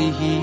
نفسه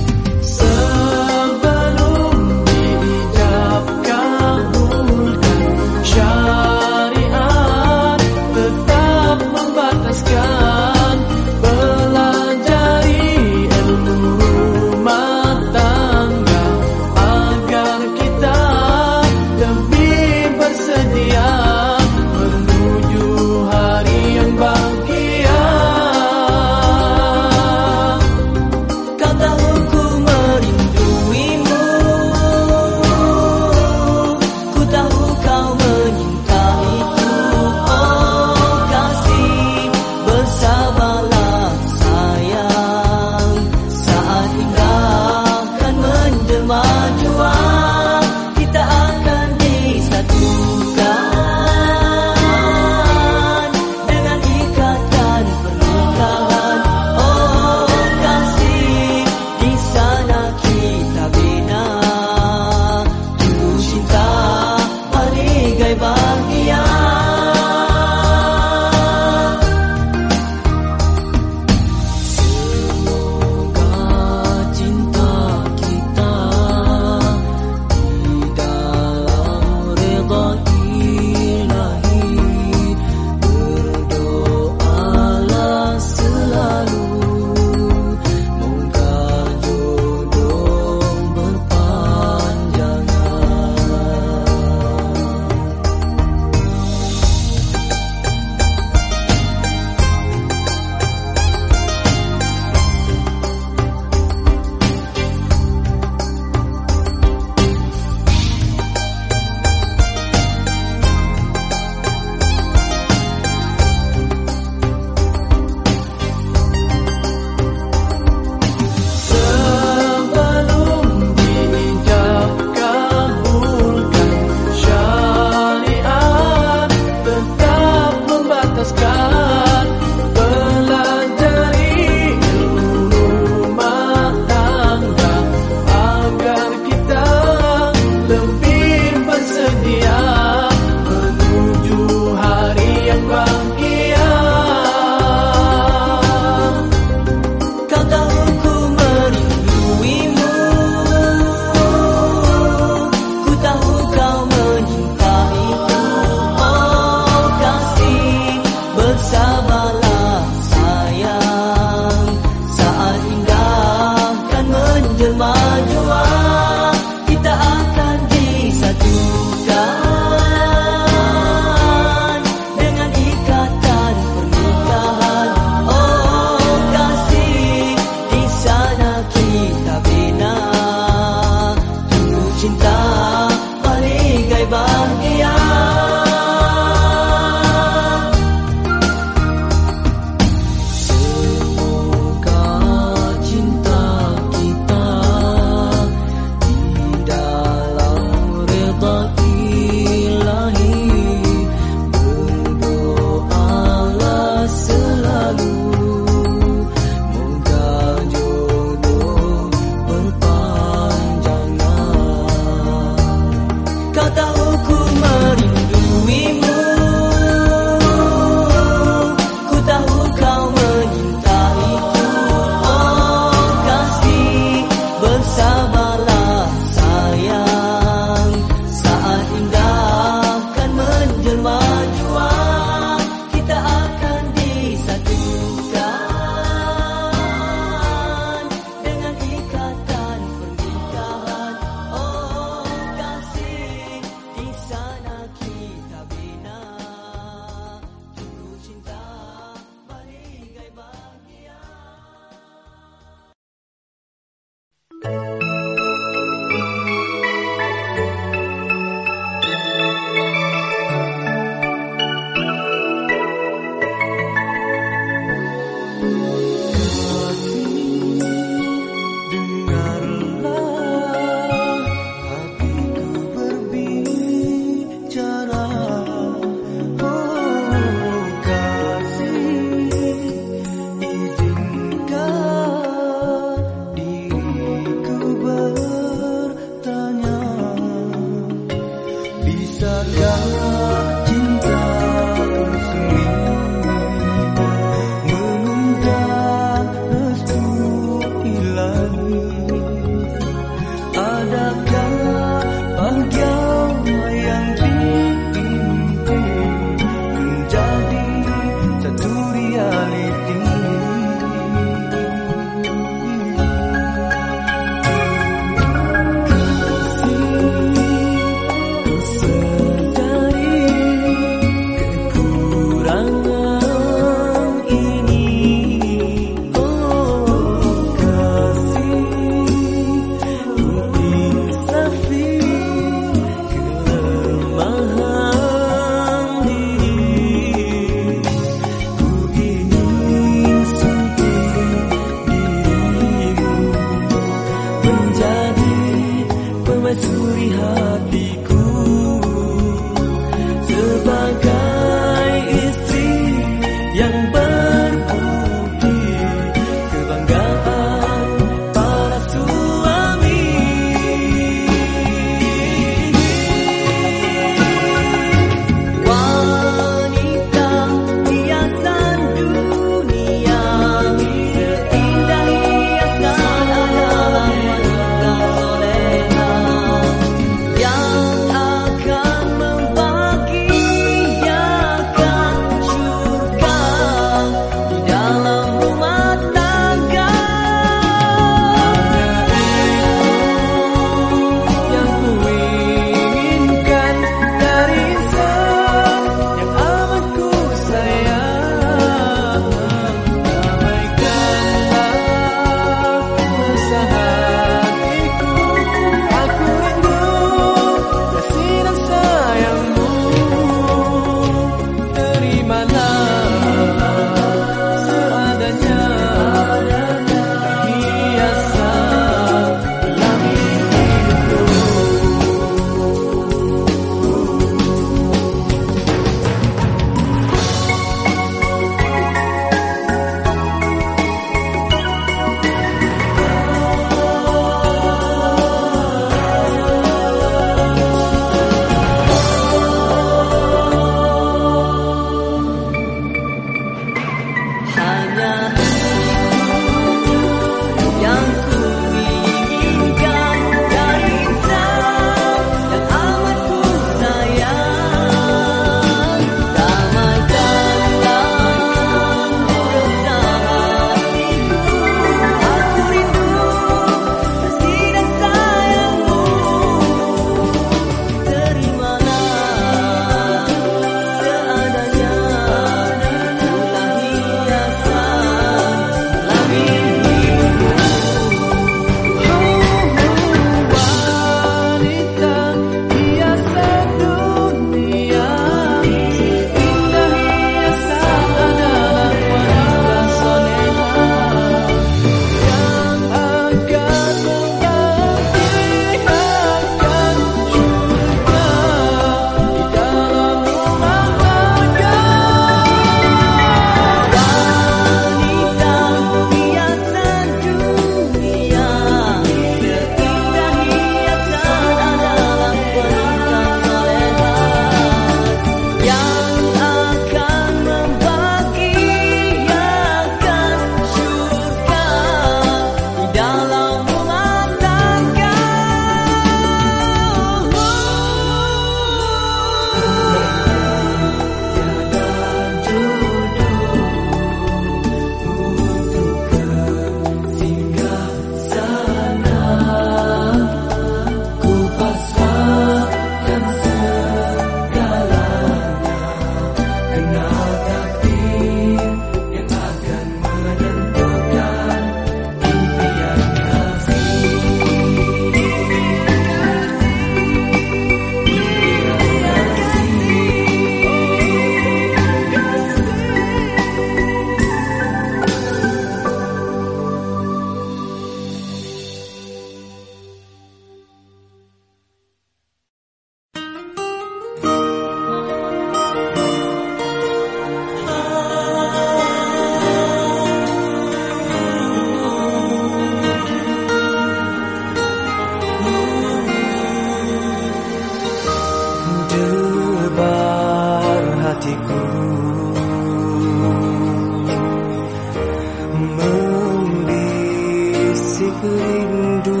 Membisik rindu.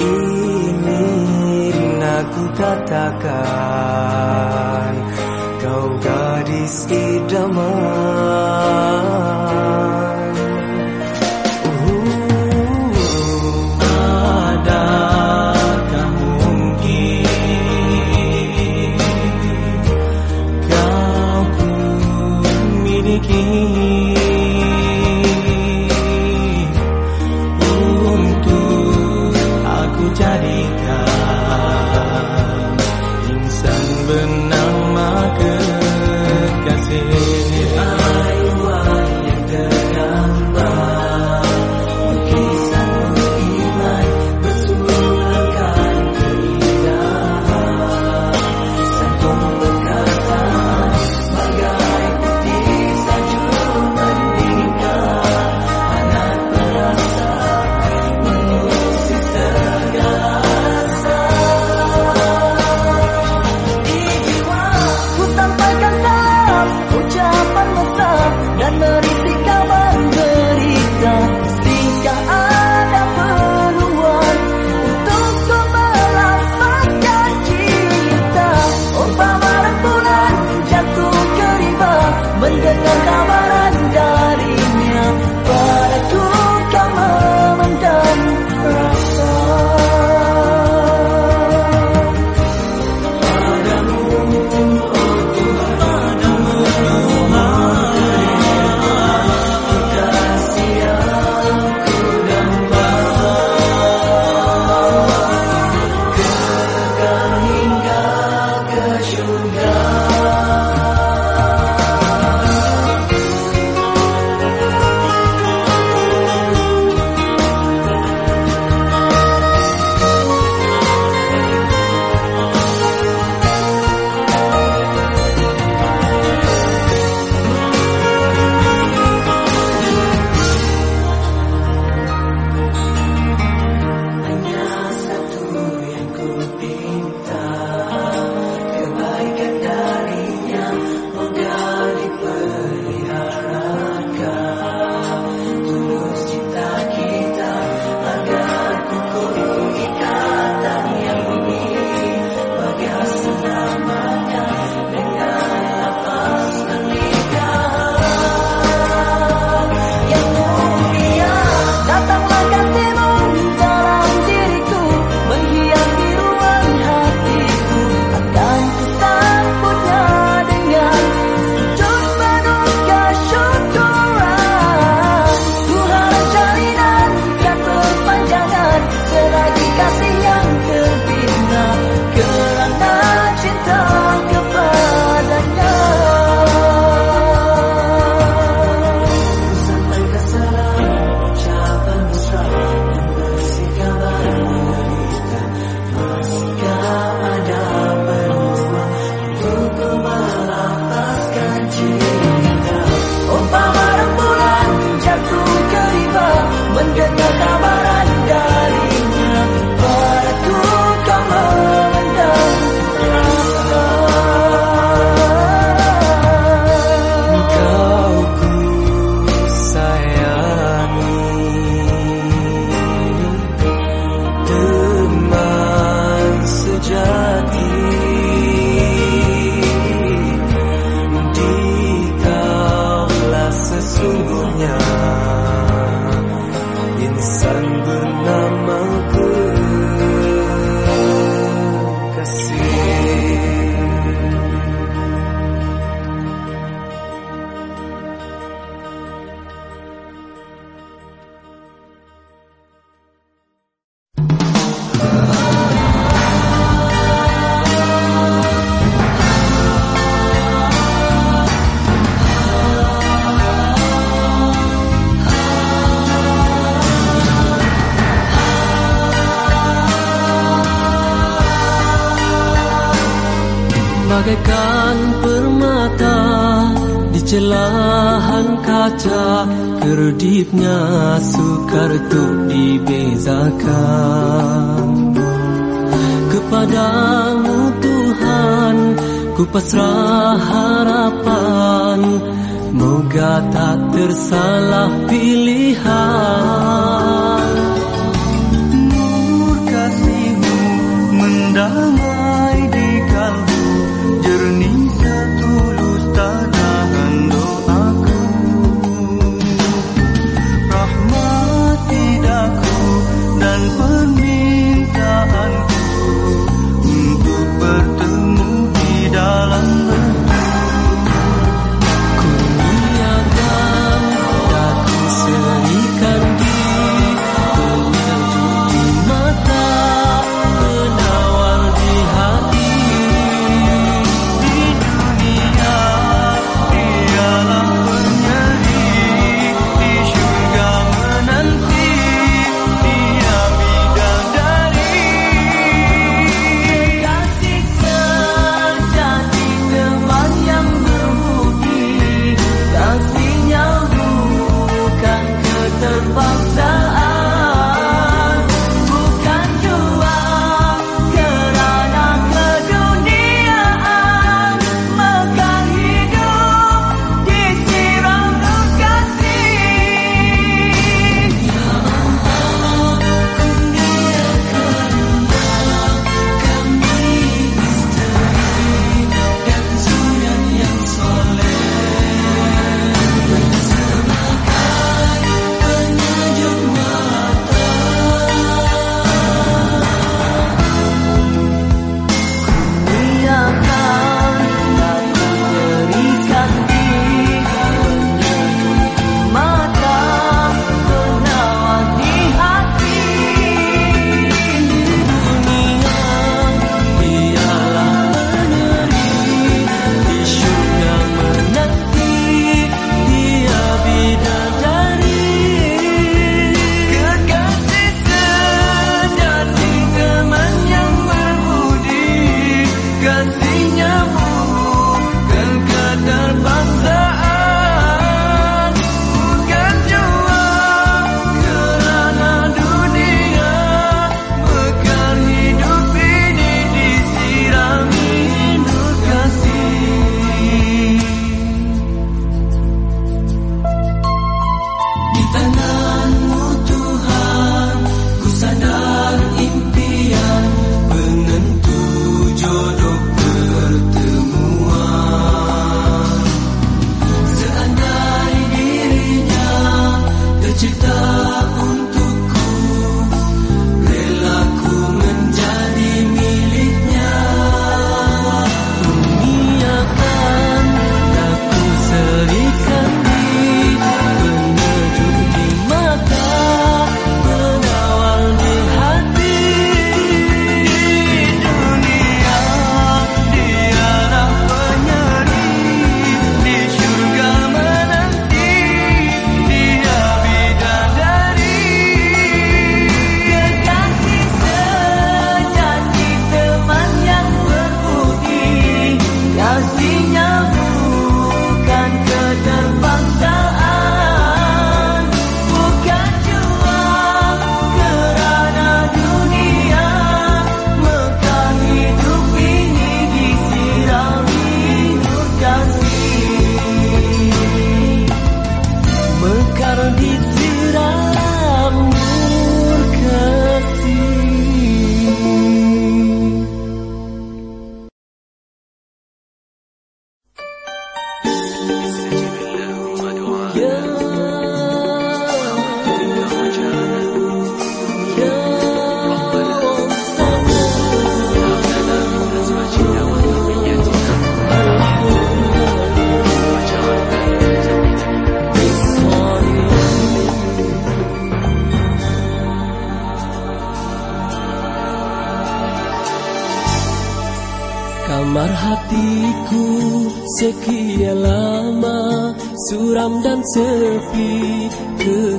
Ingin aku katakan Kau gadis idaman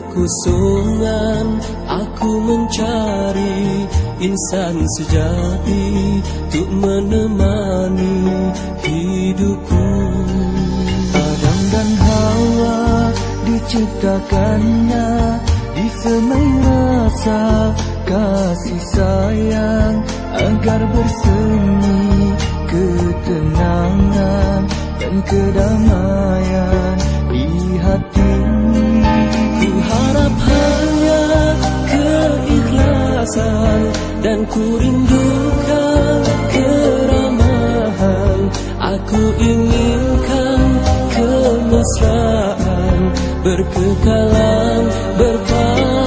kekosongan aku mencari insan sejati untuk menemani hidupku. Adam dan Hawa diciptakannya di semai rasa kasih sayang agar bersemi ketenangan dan kedamaian di hatimu. Ku harap hanya keikhlasan Dan ku rindukan keramahan. Aku inginkan kemesraan Berkekalan, berpahaman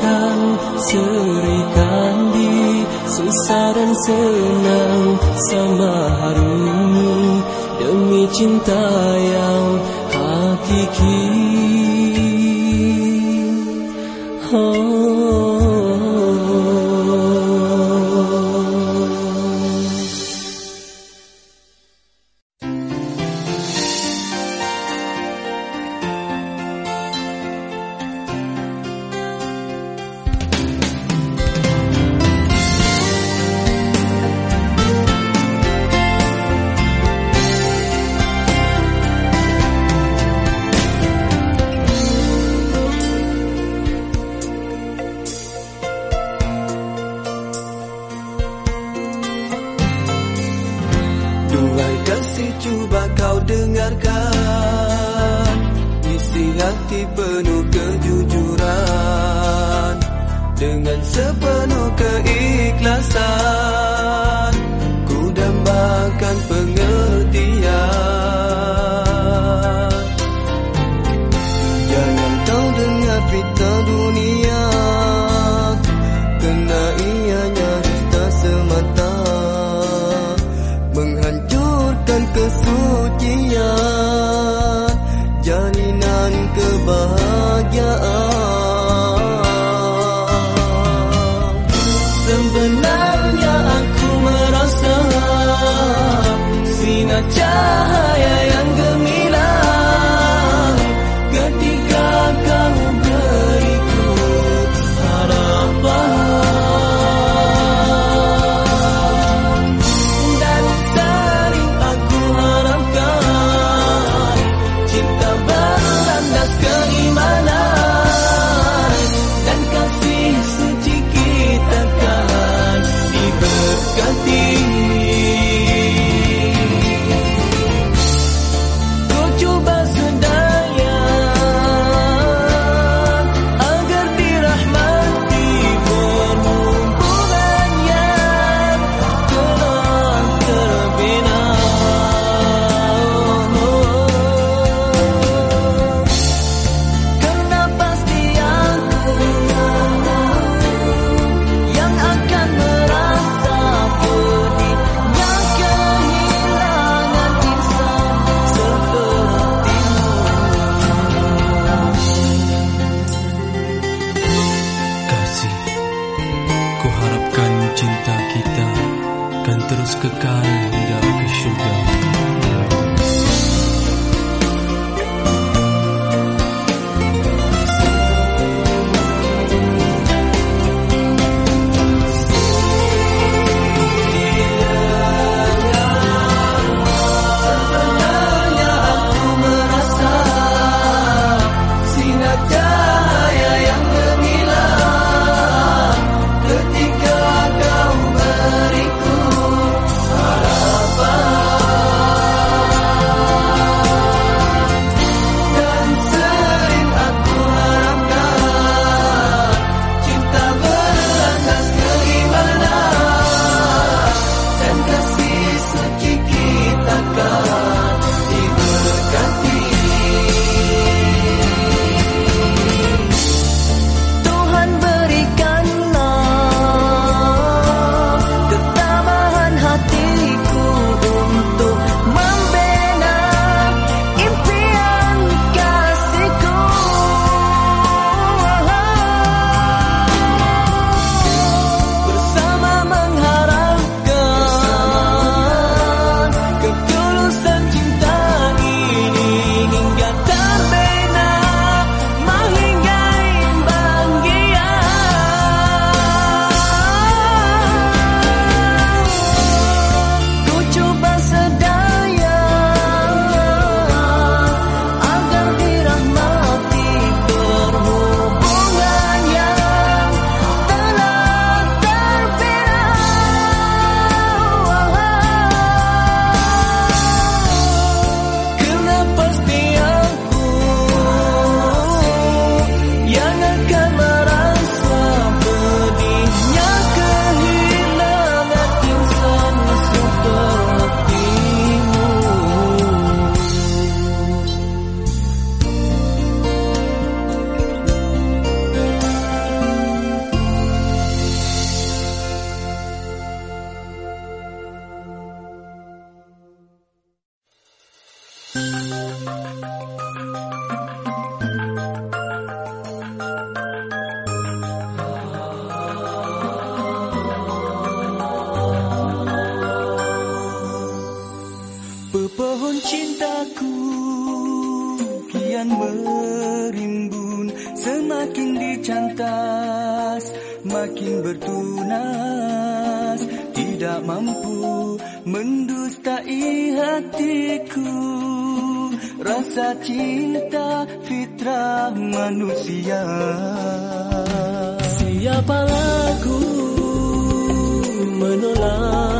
kan serikan di susah dan senang sama harumu demi cinta yang hakiki. Oh. Fitrah manusia. Siapalah aku menolak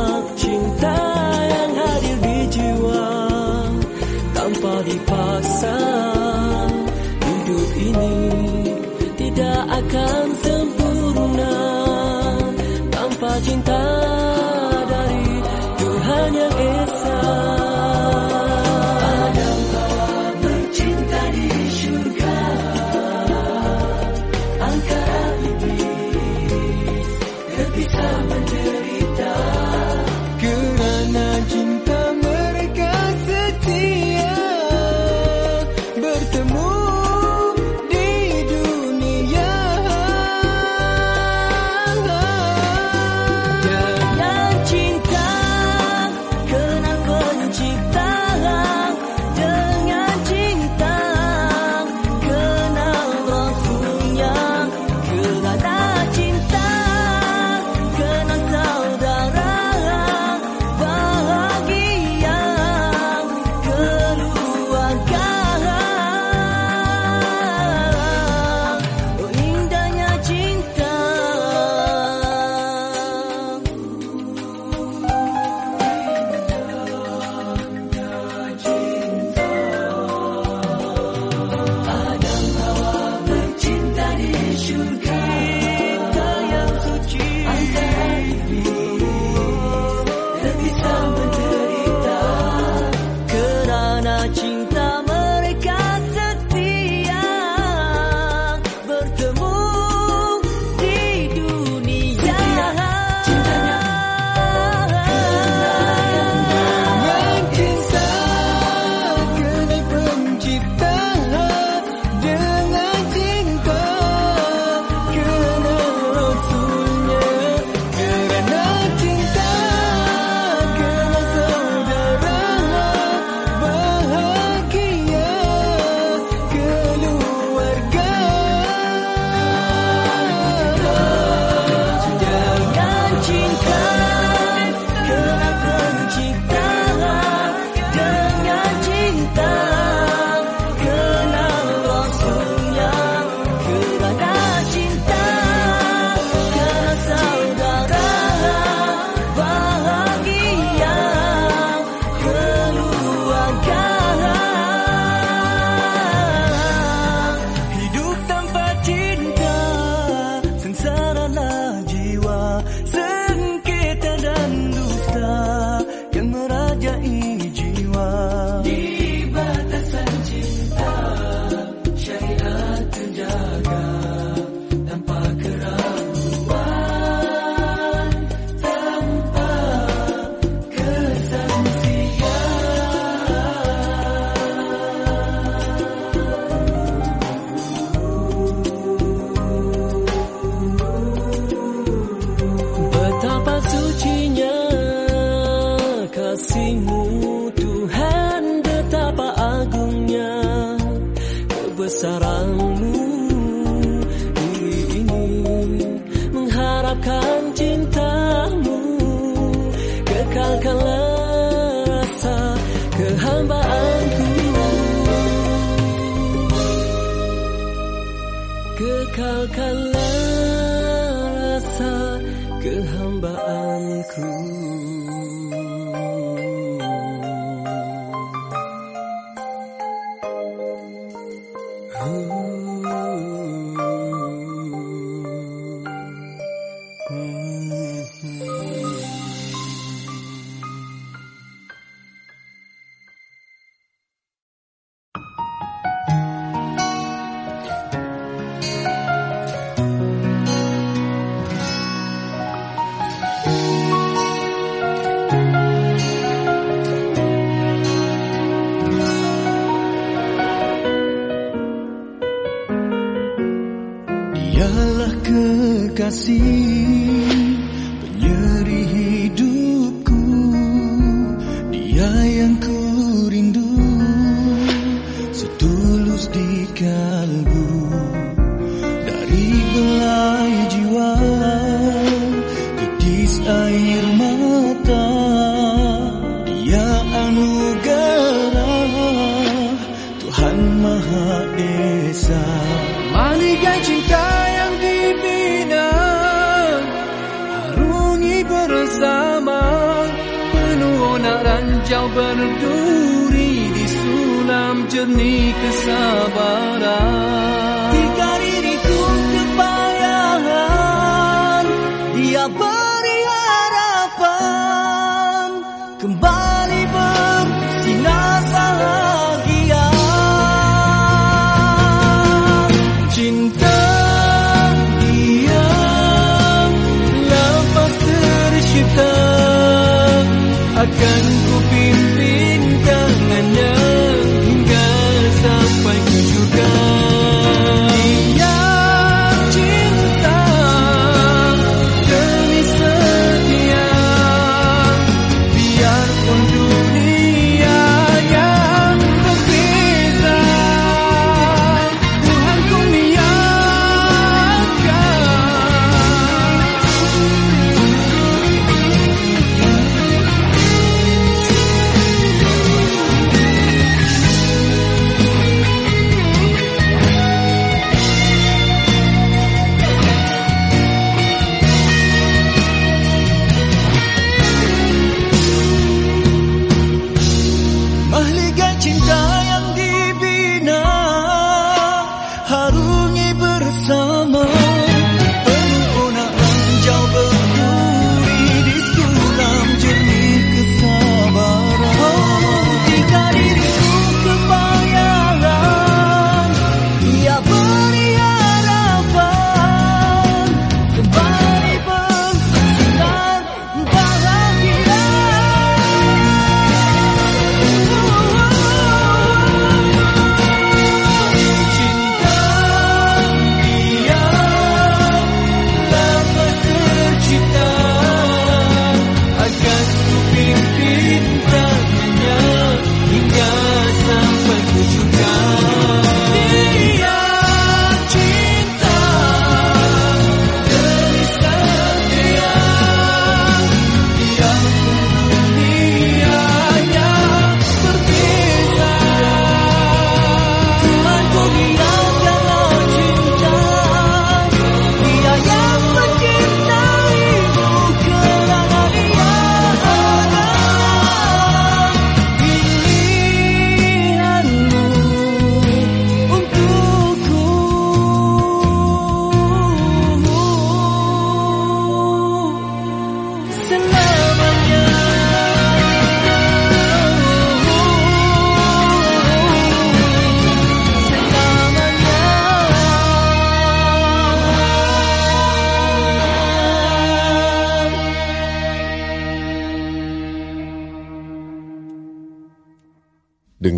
kuasa kehambaanku.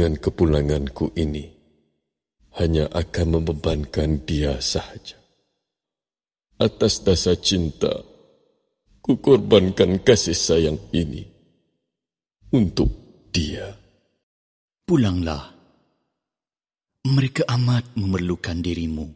dengan kepulanganku ini hanya akan membebankan dia sahaja. Atas dasar cinta, kukorbankan kasih sayang ini untuk dia. Pulanglah. Mereka amat memerlukan dirimu.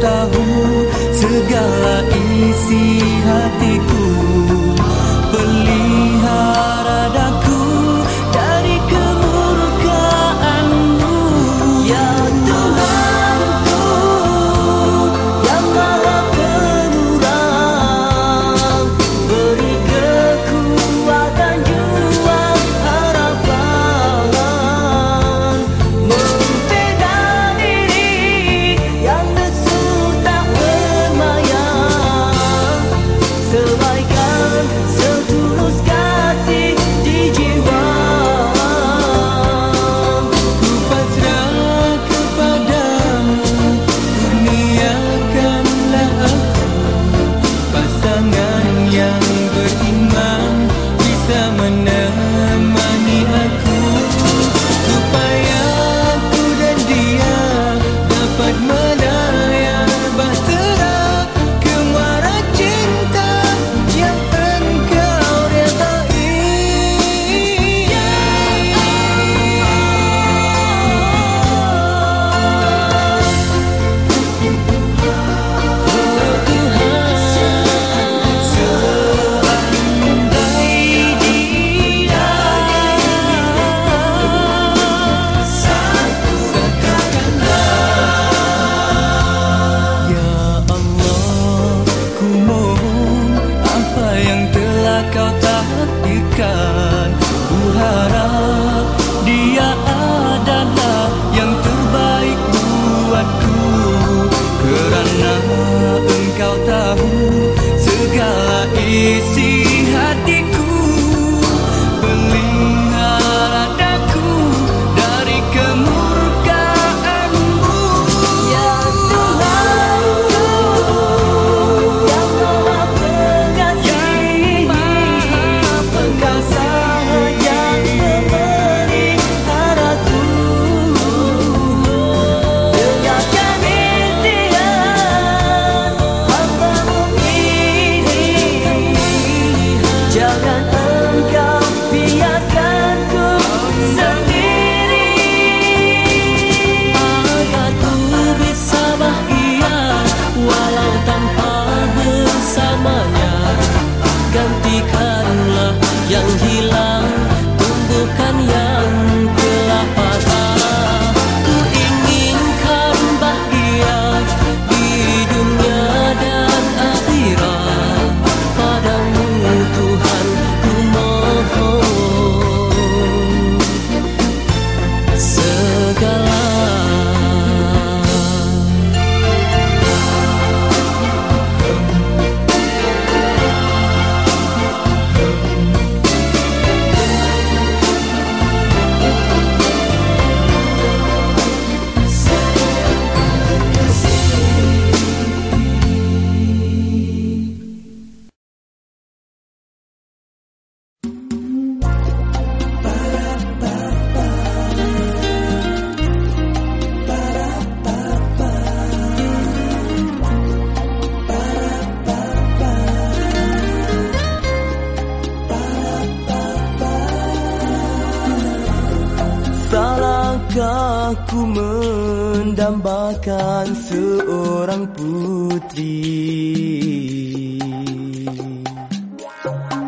Tahu segala isi hatiku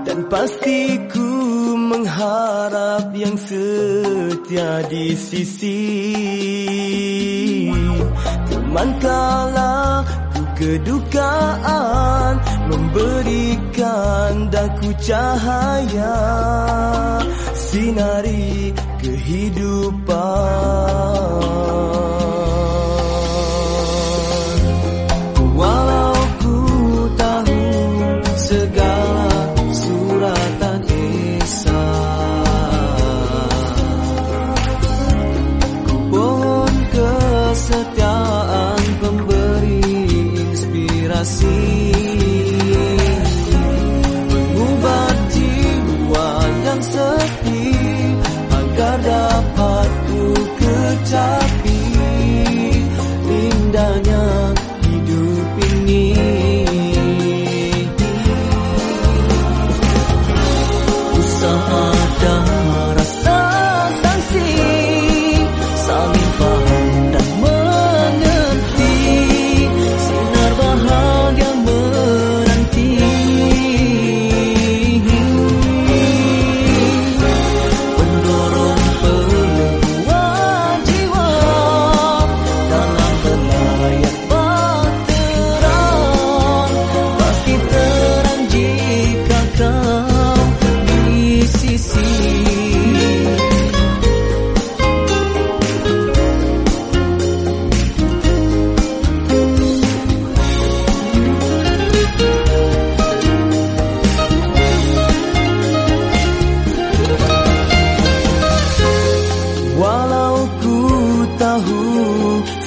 Dan pasti ku mengharap yang setia di sisi. Teman kala ku kedukaan Memberikan daku cahaya. Sinari kehidupan. up.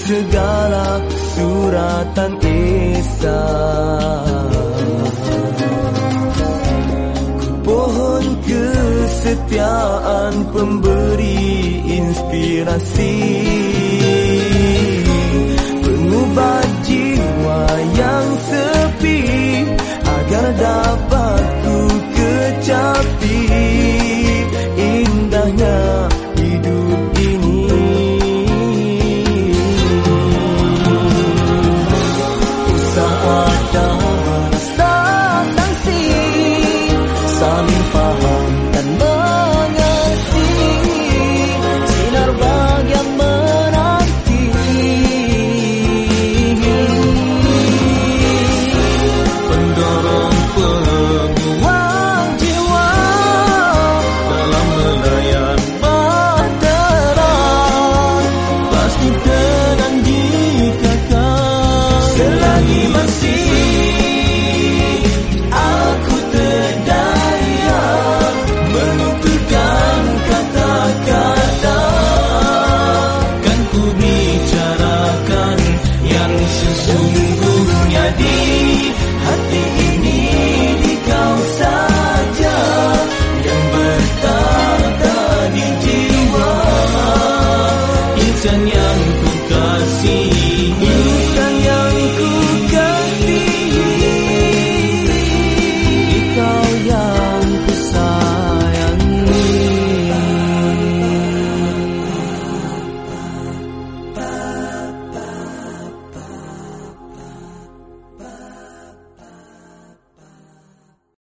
segala suratan Isa Pohon kesetiaan pemberi inspirasi. Pengubah jiwa yang sepi Agar dapat ku kecapi.